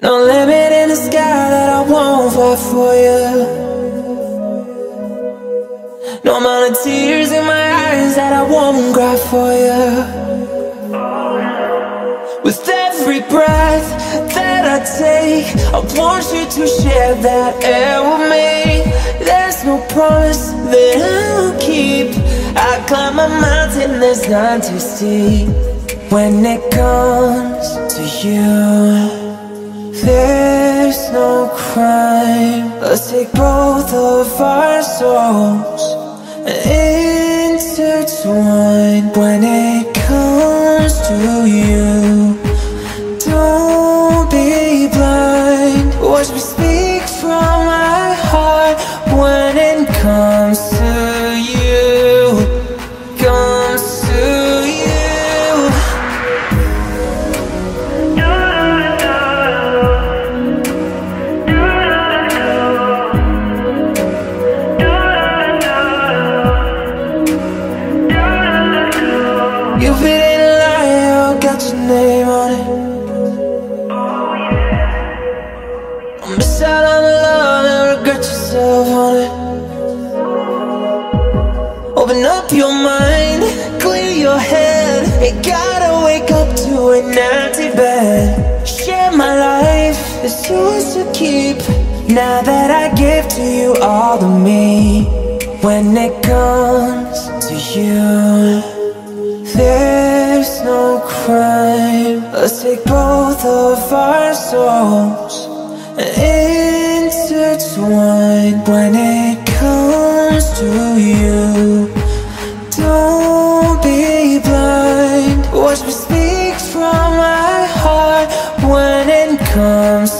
No limit in the sky that I won't fight for you. No amount of tears in my eyes that I won't cry for you. With every breath that I take, I want you to share that air with me. There's no promise that I'll keep. I climb a mountain there's not to see. When it comes to you, crime. Let's take both of our souls and intertwine. When it comes to you, You fit in a lie, I got your name on it. Miss out on the love and regret yourself on it. Open up your mind, clear your head. Ain't gotta wake up to an empty bed. Share my life, it's yours to keep. Now that I give to you all of me, when it comes to you. There's no crime. Let's take both of our souls And intertwine When it comes to you Don't be blind. Watch me speak from my heart When it comes